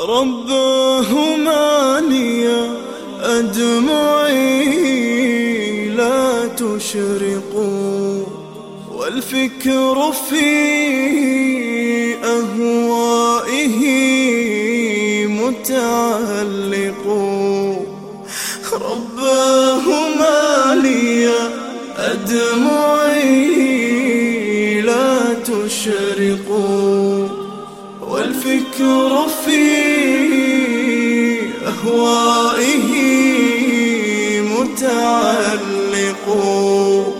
رباه مالي أدمعي لا تشرق والفكر في أهوائه متعلق رباه مالي أدمعي لا تشرق والفكر في متعلق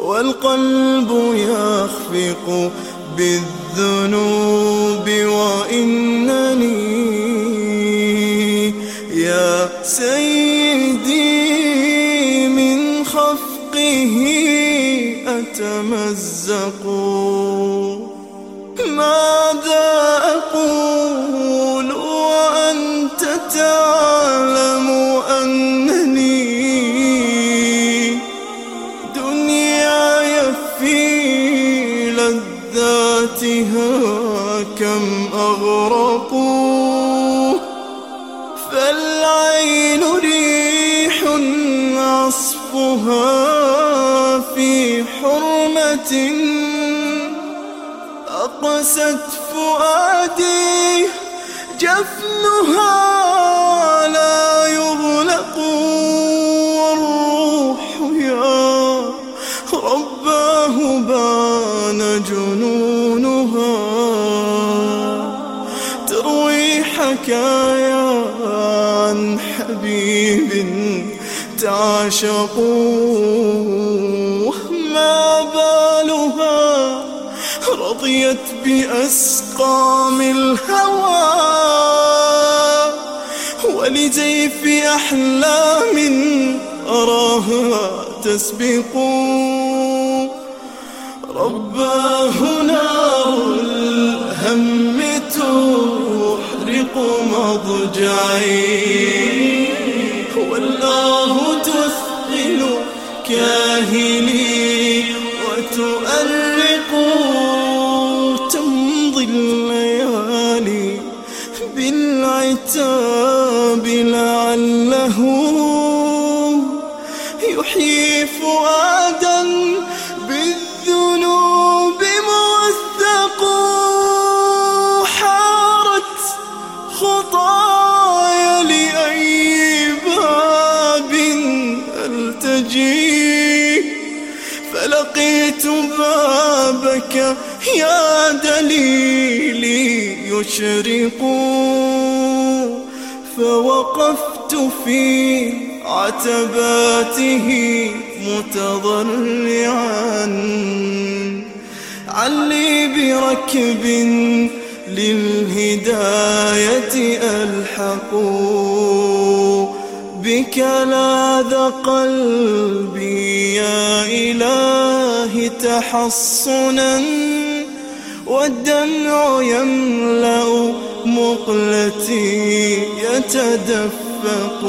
والقلب يخفق بالذنوب وإنني يا سيدي من خفقه أتمزق. ماذا أقول وأنت تعلم لذاتها كم أغرقوا فالعين ريح عصفها في حرمة أقست فؤادي جفنها لا يغلق والروح يا رباه بان جنونها تروي حكايا عن حبيب تعشقوه. ما بالها رضيت بأسقام الهوى ولزيف أحلام أراها تسبق. رباه مضجعي والله تثقل كاهلي وتؤرق تمضي الليالي بالعتاب لعله يحيي فؤادا ألتجي فلقيت بابك يا دليلي يشرق فوقفت في عتباته متضرعا. علي بركب للهداية ألحق. بك لاذ قلبي يا إلهي تحصنا والدمع يملأ مقلتي يتدفق.